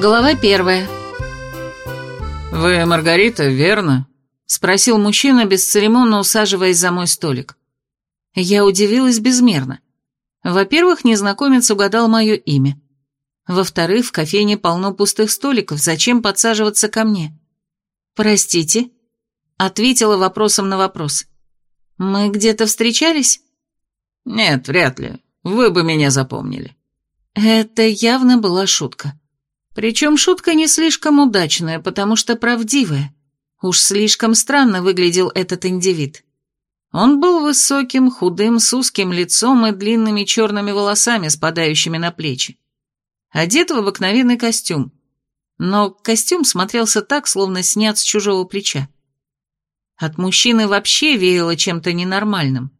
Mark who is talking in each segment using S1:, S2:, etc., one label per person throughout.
S1: Глава первая.
S2: «Вы Маргарита, верно?» — спросил мужчина, бесцеремонно усаживаясь за мой столик. Я удивилась безмерно. Во-первых, незнакомец угадал мое имя. Во-вторых, в кофейне полно пустых столиков, зачем подсаживаться ко мне? «Простите?» — ответила вопросом на вопрос. «Мы где-то встречались?» «Нет, вряд ли. Вы бы меня запомнили».
S1: Это явно была шутка. Причем шутка не слишком удачная, потому что правдивая. Уж слишком странно выглядел этот индивид. Он был высоким, худым, с узким лицом и длинными черными волосами, спадающими на плечи. Одет в обыкновенный костюм. Но костюм смотрелся так, словно снят с чужого плеча. От мужчины вообще веяло чем-то ненормальным.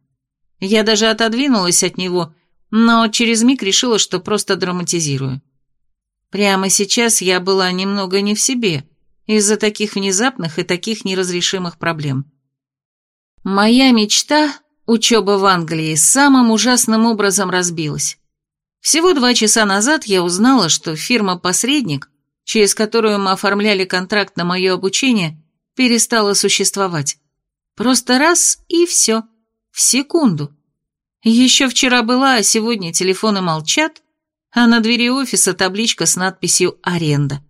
S1: Я даже отодвинулась от него, но через миг решила, что просто драматизирую. Прямо сейчас я была немного не в себе из-за таких внезапных и таких неразрешимых проблем. Моя мечта, учеба в Англии, самым ужасным образом разбилась. Всего два часа назад я узнала, что фирма-посредник, через которую мы оформляли контракт на мое обучение, перестала существовать. Просто раз и все. В секунду. Еще вчера была, а сегодня телефоны молчат, а на двери офиса табличка с надписью «Аренда».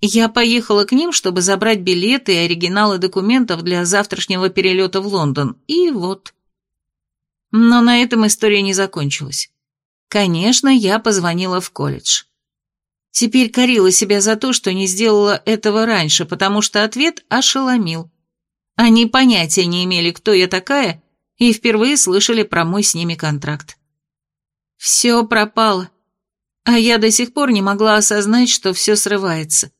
S1: Я поехала к ним, чтобы забрать билеты и оригиналы документов для завтрашнего перелета в Лондон, и вот. Но на этом история не закончилась. Конечно, я позвонила в колледж. Теперь корила себя за то, что не сделала этого раньше, потому что ответ ошеломил. Они понятия не имели, кто я такая, и впервые слышали про мой с ними контракт. Все пропало. А я до сих пор не могла осознать, что все срывается.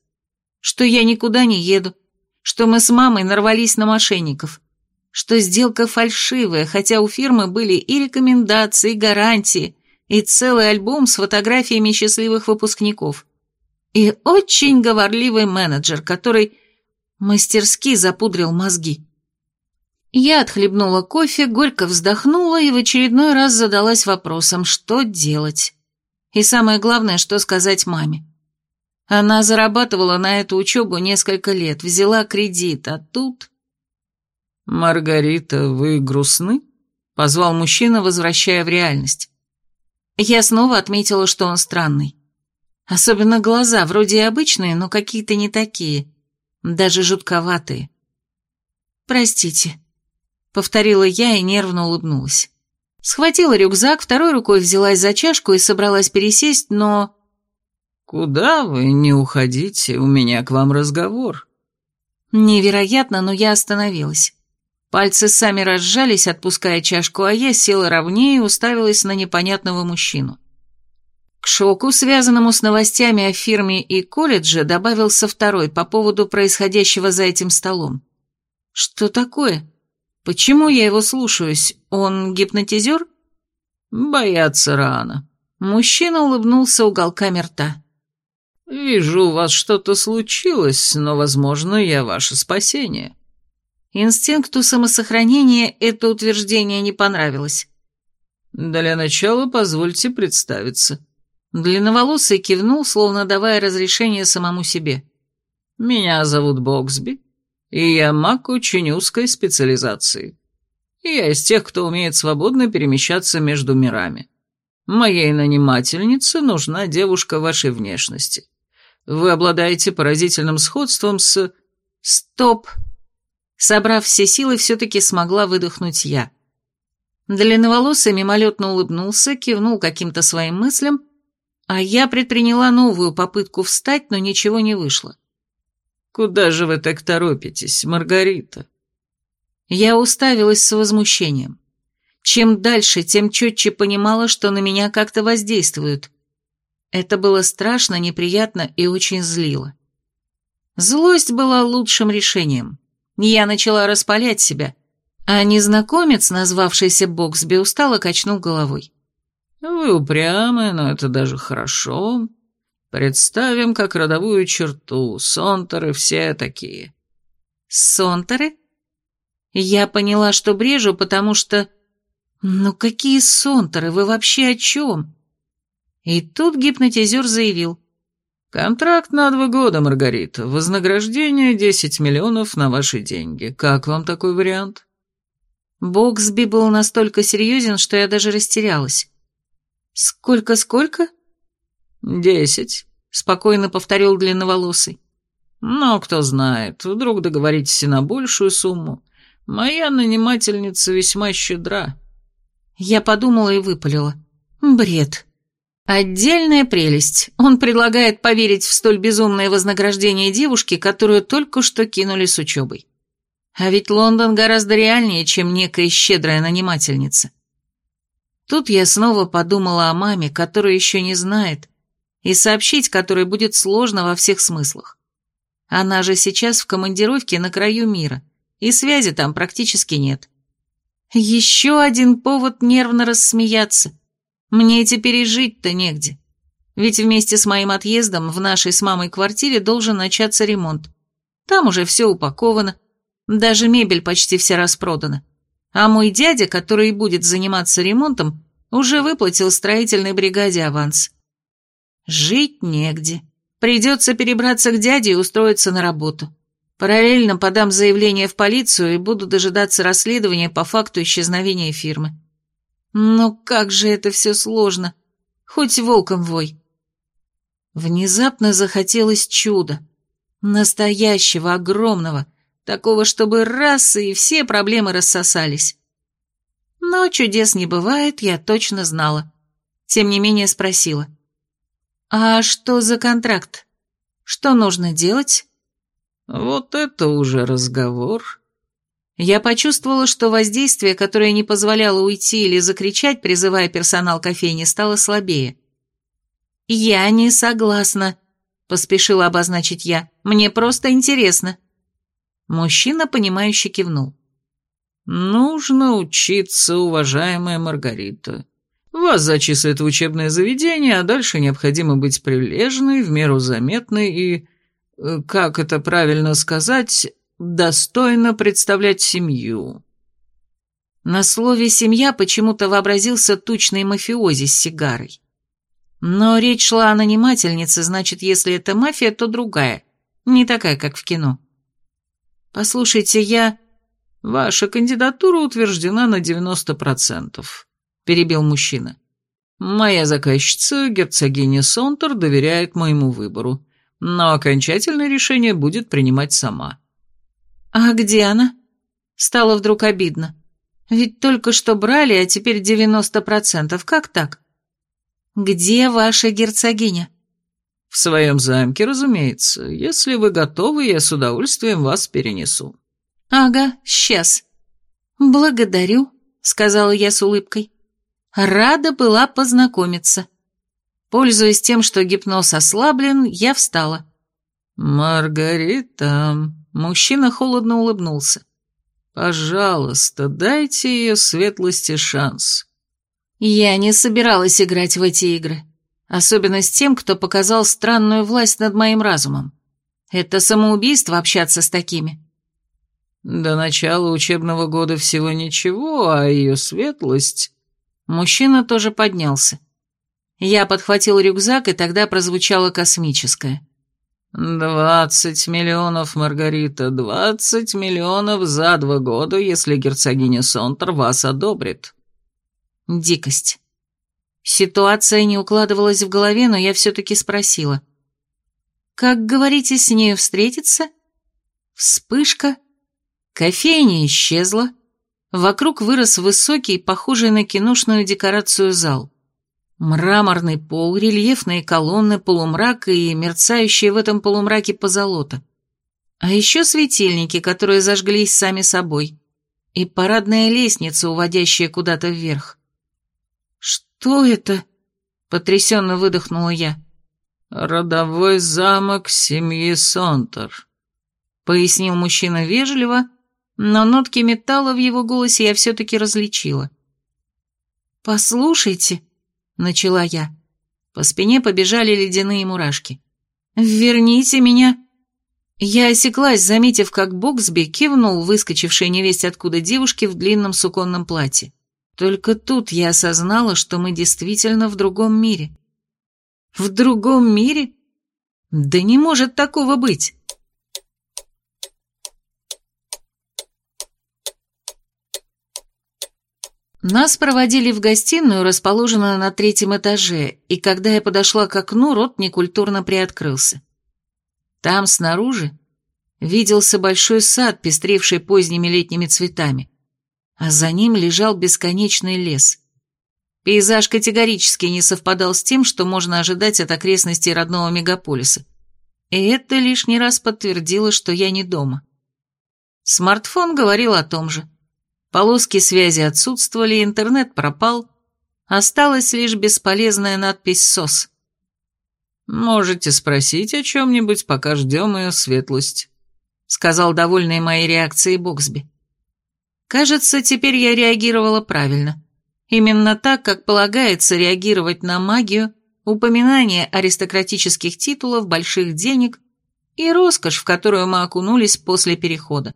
S1: Что я никуда не еду. Что мы с мамой нарвались на мошенников. Что сделка фальшивая, хотя у фирмы были и рекомендации, и гарантии, и целый альбом с фотографиями счастливых выпускников. И очень говорливый менеджер, который мастерски запудрил мозги. Я отхлебнула кофе, горько вздохнула и в очередной раз задалась вопросом, что делать. И самое главное, что сказать маме. Она зарабатывала на эту учебу несколько лет, взяла кредит, а тут...
S2: «Маргарита, вы грустны?» — позвал мужчина, возвращая в реальность.
S1: Я снова отметила, что он странный. Особенно глаза, вроде и обычные, но какие-то не такие, даже жутковатые. «Простите», — повторила я и нервно улыбнулась. Схватила рюкзак, второй рукой взялась за чашку и собралась пересесть, но...
S2: «Куда вы? Не уходите, у меня к вам разговор».
S1: Невероятно, но я остановилась. Пальцы сами разжались, отпуская чашку, а я села ровнее и уставилась на непонятного мужчину. К шоку, связанному с новостями о фирме и колледже, добавился второй по поводу происходящего за этим столом. «Что такое?» Почему я его слушаюсь? Он гипнотизер?
S2: Бояться рано.
S1: Мужчина улыбнулся уголками рта.
S2: Вижу, у вас что-то случилось, но, возможно, я ваше спасение.
S1: Инстинкту самосохранения это утверждение не понравилось.
S2: Для начала позвольте представиться.
S1: Длинноволосый кивнул, словно давая разрешение самому себе.
S2: Меня зовут Боксби, и я маг очень узкой специализации. Я из тех, кто умеет свободно перемещаться между мирами. Моей нанимательнице нужна девушка вашей внешности. Вы обладаете поразительным сходством с...
S1: Стоп! Собрав все силы, все-таки смогла выдохнуть я. Длинноволосый мимолетно улыбнулся, кивнул каким-то своим мыслям, а я предприняла новую попытку встать, но ничего не вышло.
S2: «Куда же вы так торопитесь, Маргарита?»
S1: Я уставилась с возмущением. Чем дальше, тем четче понимала, что на меня как-то воздействуют. Это было страшно, неприятно и очень злило. Злость была лучшим решением. Я начала распалять себя, а незнакомец, назвавшийся Боксби, устало качнул головой.
S2: «Вы упрямы, но это даже хорошо. Представим как родовую черту, сонтеры все такие.
S1: Сонтеры? Я поняла, что брежу, потому что... Ну какие сонтеры, вы вообще о чем? И тут гипнотизер заявил.
S3: «Контракт на два года, Маргарита. Вознаграждение 10 миллионов на ваши деньги. Как вам такой вариант?»
S1: Боксби был настолько серьезен, что я даже растерялась. «Сколько-сколько?»
S3: «Десять», — спокойно повторил длинноволосый. «Но кто знает, вдруг договоритесь и на большую сумму. Моя нанимательница весьма щедра».
S1: Я подумала и выпалила. «Бред». Отдельная прелесть. Он предлагает поверить в столь безумное вознаграждение девушки, которую только что кинули с учебой. А ведь Лондон гораздо реальнее, чем некая щедрая нанимательница. Тут я снова подумала о маме, которая еще не знает, и сообщить которой будет сложно во всех смыслах. Она же сейчас в командировке на краю мира, и связи там практически нет. Еще один повод нервно рассмеяться – мне теперь и жить-то негде. Ведь вместе с моим отъездом в нашей с мамой квартире должен начаться ремонт. Там уже все упаковано, даже мебель почти вся распродана. А мой дядя, который будет заниматься ремонтом, уже выплатил строительной бригаде аванс. Жить негде. Придется перебраться к дяде и устроиться на работу. Параллельно подам заявление в полицию и буду дожидаться расследования по факту исчезновения фирмы. Но как же это все сложно. Хоть волком вой. Внезапно захотелось чуда. Настоящего, огромного. Такого, чтобы раз и все проблемы рассосались. Но чудес не бывает, я точно знала. Тем не менее спросила. «А что за контракт? Что нужно делать?»
S3: «Вот это уже разговор»,
S1: я почувствовала, что воздействие, которое не позволяло уйти или закричать, призывая персонал кофейни, стало слабее. «Я не согласна», — поспешила обозначить я. «Мне просто интересно». Мужчина, понимающе кивнул.
S3: «Нужно учиться, уважаемая Маргарита. Вас зачислят в учебное заведение, а дальше необходимо быть прилежной, в меру заметной и, э, как это правильно сказать, достойно представлять семью».
S1: На слове «семья» почему-то вообразился тучный мафиози с сигарой. Но речь шла о нанимательнице, значит, если это мафия, то другая, не такая, как в кино. «Послушайте, я...»
S3: «Ваша кандидатура утверждена на 90%, — перебил мужчина. «Моя заказчица, герцогиня Сонтер, доверяет моему выбору, но окончательное решение будет принимать сама».
S1: «А где она?» Стало вдруг обидно. «Ведь только что брали, а теперь девяносто процентов. Как так?» «Где ваша герцогиня?»
S3: «В своем замке, разумеется. Если вы готовы, я с удовольствием вас перенесу».
S1: «Ага, сейчас». «Благодарю», — сказала я с улыбкой. «Рада была познакомиться». Пользуясь тем, что гипноз ослаблен, я встала.
S3: «Маргарита...» Мужчина холодно улыбнулся. «Пожалуйста, дайте ее светлости шанс».
S1: Я не собиралась играть в эти игры. Особенно с тем, кто показал странную власть над моим разумом. Это самоубийство общаться с такими.
S3: До начала учебного года всего ничего, а ее светлость...
S1: Мужчина тоже поднялся. Я подхватил рюкзак, и тогда прозвучало космическое.
S3: «Двадцать миллионов, Маргарита, двадцать миллионов за два года, если герцогиня Сонтер вас одобрит».
S1: Дикость. Ситуация не укладывалась в голове, но я все-таки спросила. «Как, говорите, с нею встретиться?» Вспышка. Кофейня исчезла. Вокруг вырос высокий, похожий на киношную декорацию зал. Мраморный пол, рельефные колонны, полумрак и мерцающие в этом полумраке позолота. А еще светильники, которые зажглись сами собой. И парадная лестница, уводящая куда-то вверх. «Что это?» — потрясенно выдохнула я.
S3: «Родовой замок семьи Сонтер», — пояснил мужчина вежливо, но нотки металла в его голосе я все-таки различила.
S1: «Послушайте», — начала я. По спине побежали ледяные мурашки. «Верните меня!» Я осеклась, заметив, как Боксби кивнул выскочившей невесть откуда девушке в длинном суконном платье. Только тут я осознала, что мы действительно в другом мире. В другом мире? Да не может такого быть. Нас проводили в гостиную, расположенную на третьем этаже, и когда я подошла к окну, рот некультурно приоткрылся. Там, снаружи, виделся большой сад, пестревший поздними летними цветами, а за ним лежал бесконечный лес. Пейзаж категорически не совпадал с тем, что можно ожидать от окрестностей родного мегаполиса. И это лишний раз подтвердило, что я не дома. Смартфон говорил о том же. Полоски связи отсутствовали, интернет пропал. Осталась лишь бесполезная надпись «СОС».
S3: «Можете спросить о чем-нибудь, пока ждем ее светлость», —
S1: сказал довольный моей реакцией Боксби. Кажется, теперь я реагировала правильно. Именно так, как полагается реагировать на магию, упоминание аристократических титулов, больших денег и роскошь, в которую мы окунулись после перехода.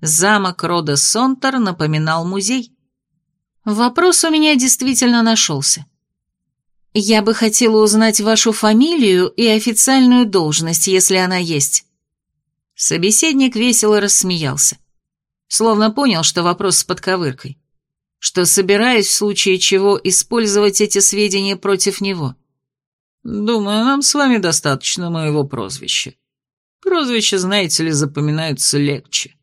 S1: Замок рода Сонтер напоминал музей. Вопрос у меня действительно нашелся. Я бы хотела узнать вашу фамилию и официальную должность, если она есть. Собеседник весело рассмеялся. Словно понял, что вопрос с подковыркой. Что собираюсь в случае чего использовать эти сведения против него.
S3: Думаю, нам с вами достаточно моего прозвища. Прозвища, знаете ли, запоминаются легче.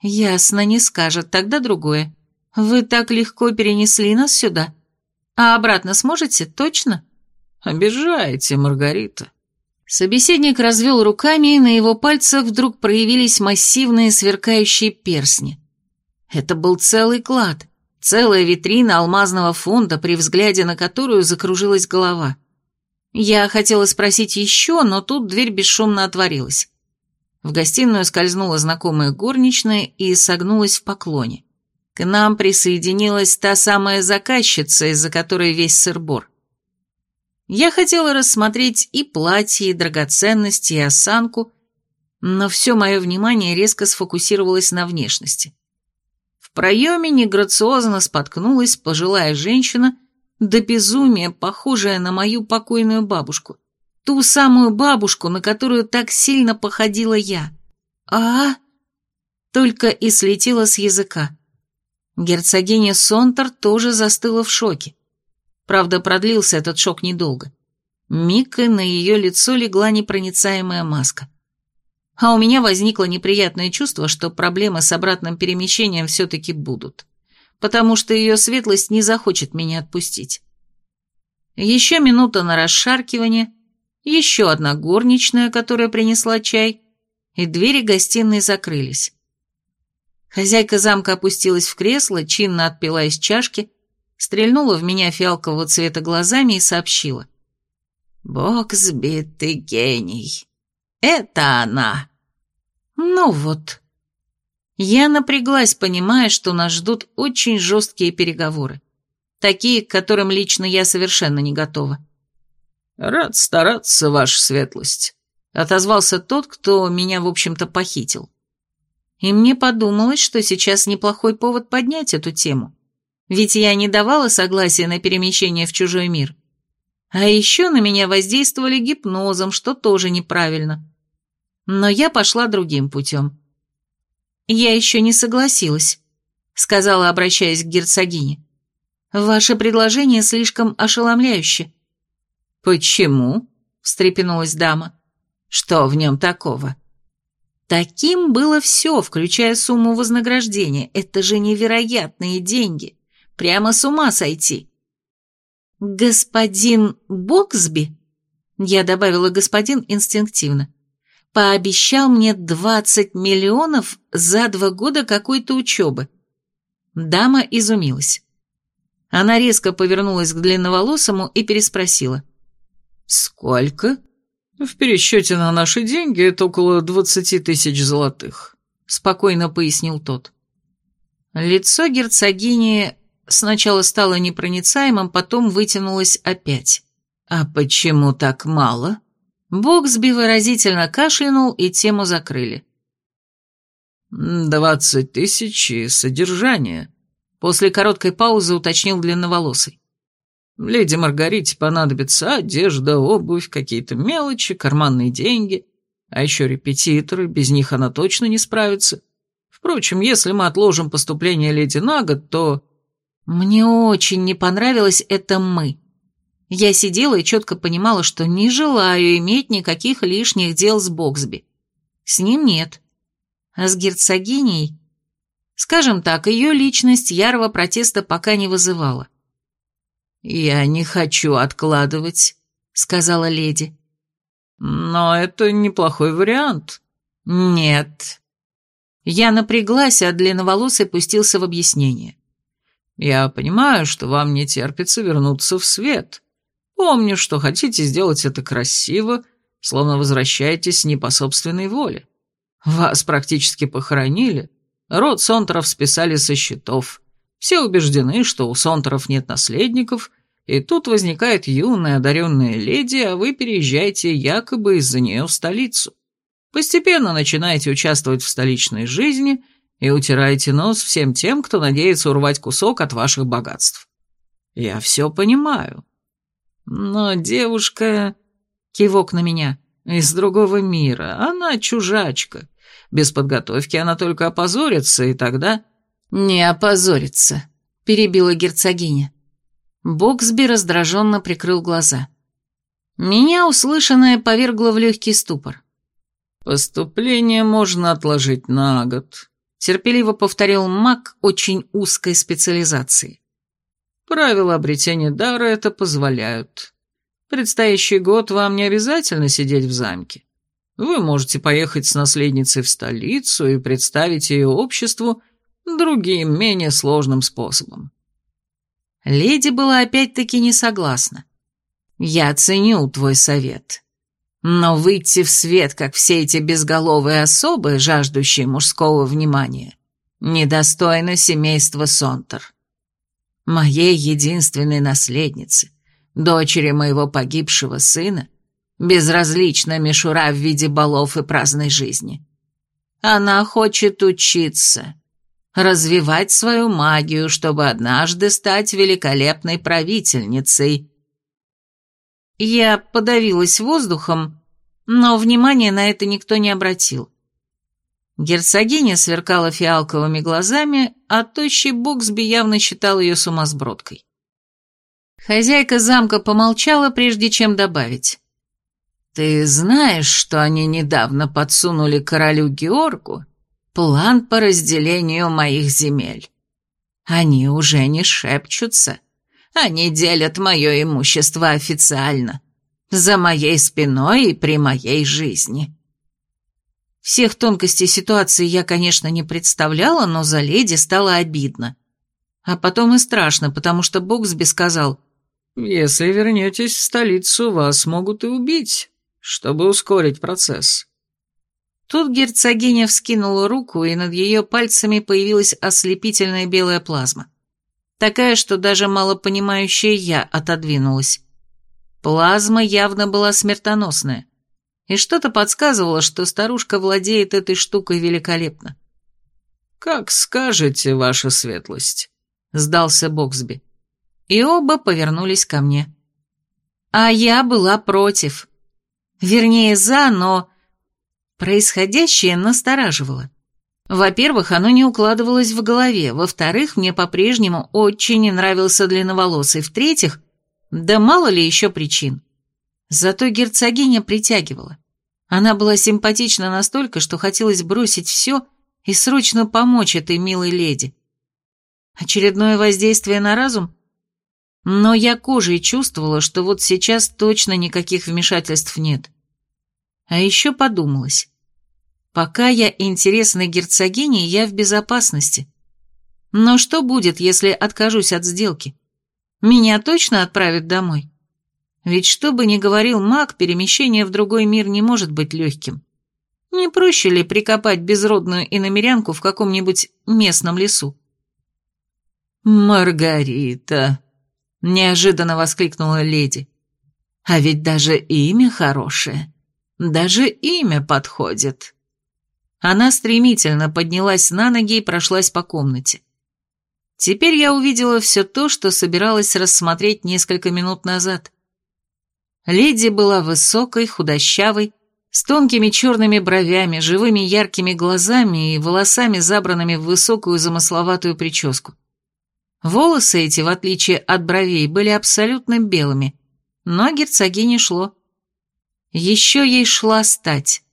S1: «Ясно, не скажет, тогда другое. Вы так легко перенесли нас сюда. А обратно сможете, точно?»
S3: «Обижаете, Маргарита».
S1: Собеседник развел руками, и на его пальцах вдруг проявились массивные сверкающие перстни. Это был целый клад, целая витрина алмазного фонда, при взгляде на которую закружилась голова. Я хотела спросить еще, но тут дверь бесшумно отворилась. В гостиную скользнула знакомая горничная и согнулась в поклоне. К нам присоединилась та самая заказчица, из-за которой весь сырбор. Я хотела рассмотреть и платье, и драгоценности, и осанку, но все мое внимание резко сфокусировалось на внешности. В проеме неграциозно споткнулась пожилая женщина, до безумия похожая на мою покойную бабушку – Ту самую бабушку, на которую так сильно походила я. А? Только и слетела с языка. Герцогиня Сонтер тоже застыла в шоке. Правда, продлился этот шок недолго. Миг, и на ее лицо легла непроницаемая маска. А у меня возникло неприятное чувство, что проблемы с обратным перемещением все-таки будут, потому что ее светлость не захочет меня отпустить. Еще минута на расшаркивание, еще одна горничная, которая принесла чай, и двери гостиной закрылись. Хозяйка замка опустилась в кресло, чинно отпила из чашки, стрельнула в меня фиалкового цвета глазами и сообщила. «Бог сбитый гений! Это она!» «Ну вот». Я напряглась, понимая, что нас ждут очень жесткие переговоры. Такие, к которым лично я совершенно не готова.
S3: «Рад стараться, ваша светлость», — отозвался тот, кто меня, в общем-то, похитил.
S1: И мне подумалось, что сейчас неплохой повод поднять эту тему. Ведь я не давала согласия на перемещение в чужой мир. А еще на меня воздействовали гипнозом, что тоже неправильно. Но я пошла другим путем. «Я еще не согласилась», — сказала, обращаясь к герцогине. «Ваше предложение слишком ошеломляюще.
S2: «Почему?» — встрепенулась дама. «Что в нем такого?»
S1: Таким было все, включая сумму вознаграждения. Это же невероятные деньги. Прямо с ума сойти. «Господин Боксби?» Я добавила «господин» инстинктивно. «Пообещал мне двадцать миллионов за два года какой-то учебы». Дама изумилась. Она резко повернулась к длинноволосому и переспросила.
S3: «Сколько?» «В пересчете на наши деньги это около двадцати тысяч золотых», — спокойно пояснил тот.
S1: Лицо герцогини сначала стало непроницаемым, потом вытянулось опять. «А почему так мало?» Боксби выразительно кашлянул, и тему закрыли.
S3: «Двадцать тысяч и содержание», — после короткой паузы уточнил длинноволосый. Леди Маргарите понадобится одежда, обувь, какие-то мелочи, карманные деньги, а еще репетиторы, без них она точно не справится. Впрочем, если мы отложим поступление леди на год, то...
S1: Мне очень не понравилось это «мы». Я сидела и четко понимала, что не желаю иметь никаких лишних дел с Боксби. С ним нет. А с герцогиней... Скажем так, ее личность ярого протеста пока не вызывала.
S2: «Я не хочу откладывать», — сказала леди.
S3: «Но это неплохой вариант».
S2: «Нет». Я напряглась, а длинноволосый пустился в объяснение.
S3: «Я понимаю, что вам не терпится вернуться в свет. Помню, что хотите сделать это красиво, словно возвращаетесь не по собственной воле. Вас практически похоронили, род Сонтеров списали со счетов». Все убеждены, что у Сонтеров нет наследников, и тут возникает юная одаренная леди, а вы переезжаете якобы из-за нее в столицу. Постепенно начинаете участвовать в столичной жизни и утираете нос всем тем, кто надеется урвать кусок от ваших богатств. Я все понимаю. Но девушка... Кивок на меня. Из другого мира. Она чужачка. Без подготовки она только опозорится, и тогда...
S2: «Не опозориться», — перебила герцогиня. Боксби раздраженно прикрыл глаза. Меня услышанное повергло в легкий ступор.
S3: «Поступление можно отложить на год», — терпеливо повторил маг очень узкой специализации. «Правила обретения дара это позволяют. Предстоящий год вам не обязательно сидеть в замке. Вы можете поехать с наследницей в столицу и представить ее обществу другим, менее сложным способом.
S2: Леди была опять-таки не согласна. «Я ценю твой совет. Но выйти в свет, как все эти безголовые особы, жаждущие мужского внимания, недостойно семейства Сонтер. Моей единственной наследнице, дочери моего погибшего сына, безразлична мишура в виде балов и праздной жизни. Она хочет учиться, развивать свою магию, чтобы однажды стать великолепной правительницей. Я подавилась воздухом, но внимания на это никто не обратил. Герцогиня сверкала фиалковыми глазами, а тощий Боксби явно считал ее сумасбродкой. Хозяйка замка помолчала, прежде чем добавить. «Ты знаешь, что они недавно подсунули королю Георгу план по разделению моих земель. Они уже не шепчутся. Они делят мое имущество официально, за моей спиной и при моей жизни. Всех тонкостей ситуации я, конечно, не представляла, но за леди стало обидно. А потом и страшно, потому что Боксби сказал,
S3: «Если вернетесь в столицу, вас могут и убить, чтобы ускорить процесс.
S2: Тут герцогиня вскинула руку, и над ее пальцами появилась ослепительная белая плазма. Такая, что даже малопонимающая я отодвинулась. Плазма явно была смертоносная. И что-то подсказывало, что старушка владеет этой штукой великолепно.
S3: «Как скажете, ваша светлость», — сдался Боксби.
S2: И оба повернулись ко мне. А я была против. Вернее, за, но Происходящее настораживало. Во-первых, оно не укладывалось в голове, во-вторых, мне по-прежнему очень не нравился длинноволосый, в-третьих, да мало ли еще причин. Зато герцогиня притягивала. Она была симпатична настолько, что хотелось бросить все и срочно помочь этой милой леди. Очередное воздействие на разум? Но я кожей чувствовала, что вот сейчас точно никаких вмешательств нет. А еще подумалось. Пока я интересна герцогине, я в безопасности. Но что будет, если откажусь от сделки? Меня точно отправят домой? Ведь что бы ни говорил маг, перемещение в другой мир не может быть легким. Не проще ли прикопать безродную иномерянку в каком-нибудь местном лесу? «Маргарита!» — неожиданно воскликнула леди. «А ведь даже имя хорошее!» Даже имя подходит». Она стремительно поднялась на ноги и прошлась по комнате.
S1: Теперь я увидела все то, что собиралась рассмотреть несколько минут назад. Леди была высокой, худощавой, с тонкими черными бровями, живыми яркими глазами и волосами, забранными в высокую замысловатую прическу. Волосы эти, в отличие от бровей, были абсолютно белыми, но герцогине шло. Еще ей шла стать.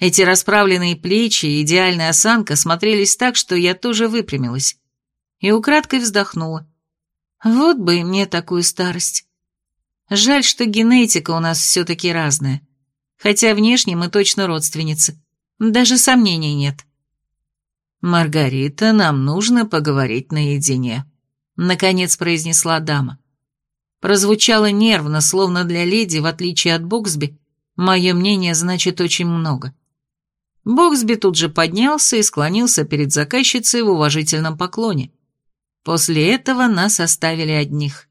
S1: Эти расправленные плечи и идеальная осанка смотрелись так, что я тоже выпрямилась. И украдкой вздохнула. Вот бы и мне такую старость. Жаль, что генетика у нас все-таки разная. Хотя внешне мы точно родственницы. Даже сомнений нет. «Маргарита, нам нужно поговорить наедине», — наконец произнесла дама. Прозвучало нервно, словно для леди, в отличие от Боксби, мое мнение значит очень много. Боксби тут же поднялся и склонился перед заказчицей в уважительном поклоне. После этого нас оставили одних.